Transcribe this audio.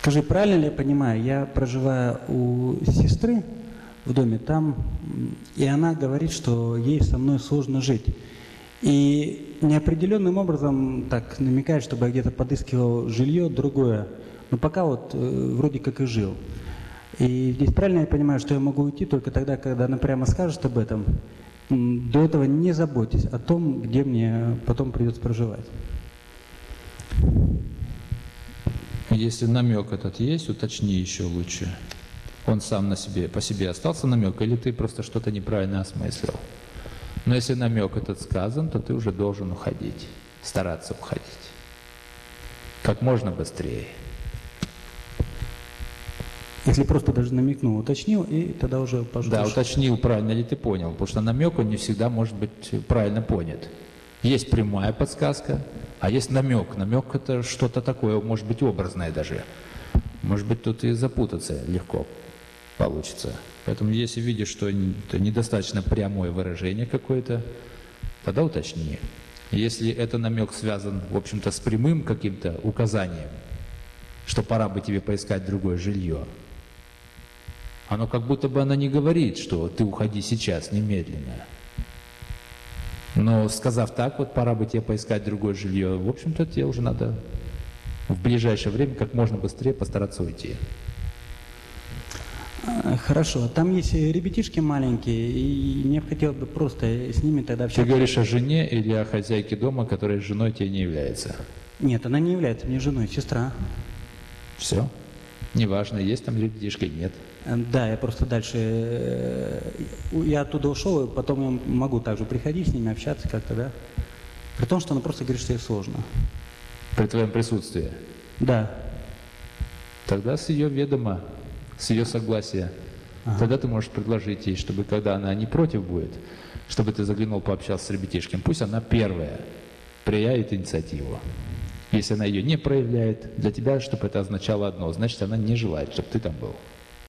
Скажи, правильно ли я понимаю, я проживаю у сестры в доме там, и она говорит, что ей со мной сложно жить. И неопределенным образом так намекает, чтобы я где-то подыскивал жилье другое. Но пока вот э, вроде как и жил. И здесь правильно я понимаю, что я могу уйти только тогда, когда она прямо скажет об этом. До этого не заботьтесь о том, где мне потом придется проживать. Если намек этот есть, уточни еще лучше. Он сам на себе, по себе остался намек, или ты просто что-то неправильно осмыслил? Но если намек этот сказан, то ты уже должен уходить, стараться уходить. Как можно быстрее. Если просто даже намекнул, уточнил, и тогда уже пожалуйста. Да, уточнил, правильно ли ты понял, потому что намек, он не всегда может быть правильно понят. Есть прямая подсказка, а есть намек. Намек это что-то такое, может быть образное даже. Может быть тут и запутаться легко получится. Поэтому если видишь, что это недостаточно прямое выражение какое-то, тогда уточни. Если это намек связан, в общем-то, с прямым каким-то указанием, что пора бы тебе поискать другое жилье, оно как будто бы она не говорит, что ты уходи сейчас, немедленно. Но сказав так, вот пора бы тебе поискать другое жилье, в общем-то, тебе уже надо в ближайшее время как можно быстрее постараться уйти. А, Хорошо. Там есть ребятишки маленькие, и мне хотелось бы просто с ними тогда Ты общаться. говоришь о жене или о хозяйке дома, которая женой тебе не является? Нет, она не является мне женой, сестра. Все. Неважно, есть там ребятишка, нет. Э, Да, я просто дальше... э, Я оттуда ушел, и потом я могу также приходить с ними, общаться как-то, да? При том, что она просто говорит, что ей сложно. При твоем присутствии. Да. Тогда с ее ведома, с ее согласия. Тогда ты можешь предложить ей, чтобы когда она не против будет, чтобы ты заглянул, пообщался с ребятишком. Пусть она первая проявит инициативу. Если она ее не проявляет, для тебя, чтобы это означало одно, значит, она не желает, чтобы ты там был.